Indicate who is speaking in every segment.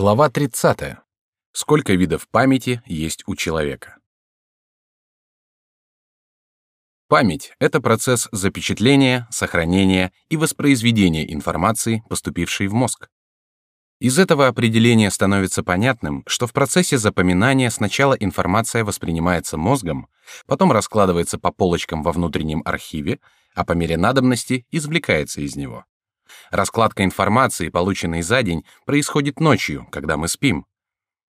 Speaker 1: Глава 30. Сколько видов памяти есть у человека? Память — это процесс запечатления, сохранения и воспроизведения информации, поступившей в мозг. Из этого определения становится понятным, что в процессе запоминания сначала информация воспринимается мозгом, потом раскладывается по полочкам во внутреннем архиве, а по мере надобности извлекается из него. Раскладка информации, полученной за день, происходит ночью, когда мы спим.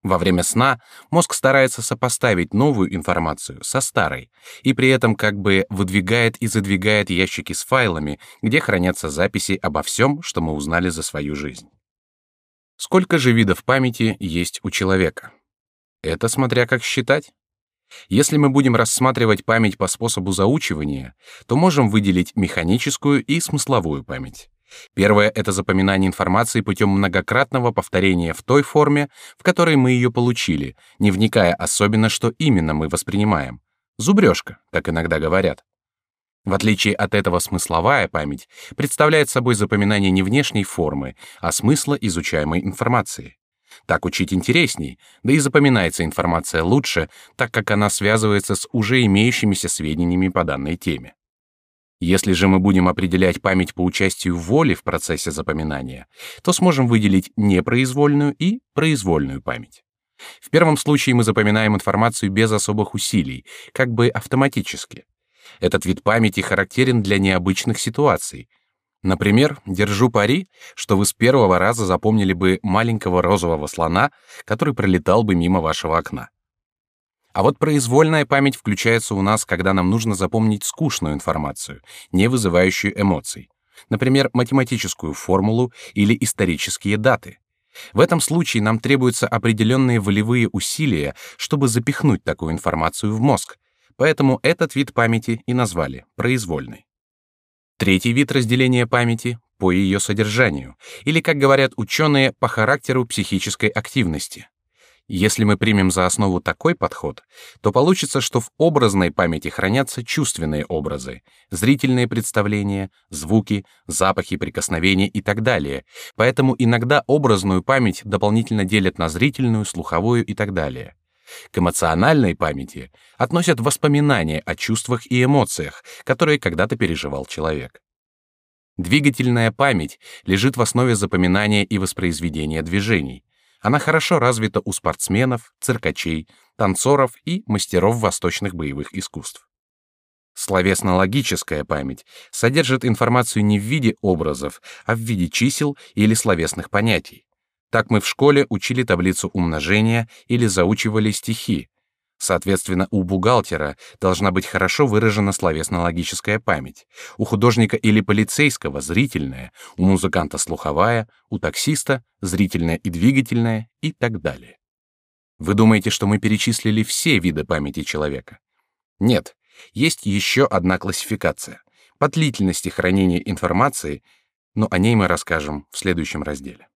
Speaker 1: Во время сна мозг старается сопоставить новую информацию со старой и при этом как бы выдвигает и задвигает ящики с файлами, где хранятся записи обо всем, что мы узнали за свою жизнь. Сколько же видов памяти есть у человека? Это смотря как считать. Если мы будем рассматривать память по способу заучивания, то можем выделить механическую и смысловую память. Первое — это запоминание информации путем многократного повторения в той форме, в которой мы ее получили, не вникая особенно, что именно мы воспринимаем. Зубрежка, как иногда говорят. В отличие от этого смысловая память представляет собой запоминание не внешней формы, а смысла изучаемой информации. Так учить интересней, да и запоминается информация лучше, так как она связывается с уже имеющимися сведениями по данной теме. Если же мы будем определять память по участию воли в процессе запоминания, то сможем выделить непроизвольную и произвольную память. В первом случае мы запоминаем информацию без особых усилий, как бы автоматически. Этот вид памяти характерен для необычных ситуаций. Например, держу пари, что вы с первого раза запомнили бы маленького розового слона, который пролетал бы мимо вашего окна. А вот произвольная память включается у нас, когда нам нужно запомнить скучную информацию, не вызывающую эмоций. Например, математическую формулу или исторические даты. В этом случае нам требуются определенные волевые усилия, чтобы запихнуть такую информацию в мозг. Поэтому этот вид памяти и назвали произвольной. Третий вид разделения памяти по ее содержанию, или, как говорят ученые, по характеру психической активности. Если мы примем за основу такой подход, то получится, что в образной памяти хранятся чувственные образы, зрительные представления, звуки, запахи, прикосновения и так далее. Поэтому иногда образную память дополнительно делят на зрительную, слуховую и так далее. К эмоциональной памяти относят воспоминания о чувствах и эмоциях, которые когда-то переживал человек. Двигательная память лежит в основе запоминания и воспроизведения движений. Она хорошо развита у спортсменов, циркачей, танцоров и мастеров восточных боевых искусств. Словесно-логическая память содержит информацию не в виде образов, а в виде чисел или словесных понятий. Так мы в школе учили таблицу умножения или заучивали стихи, Соответственно, у бухгалтера должна быть хорошо выражена словесно-логическая память, у художника или полицейского — зрительная, у музыканта — слуховая, у таксиста — зрительная и двигательная и так далее. Вы думаете, что мы перечислили все виды памяти человека? Нет, есть еще одна классификация — по длительности хранения информации, но о ней мы расскажем в следующем разделе.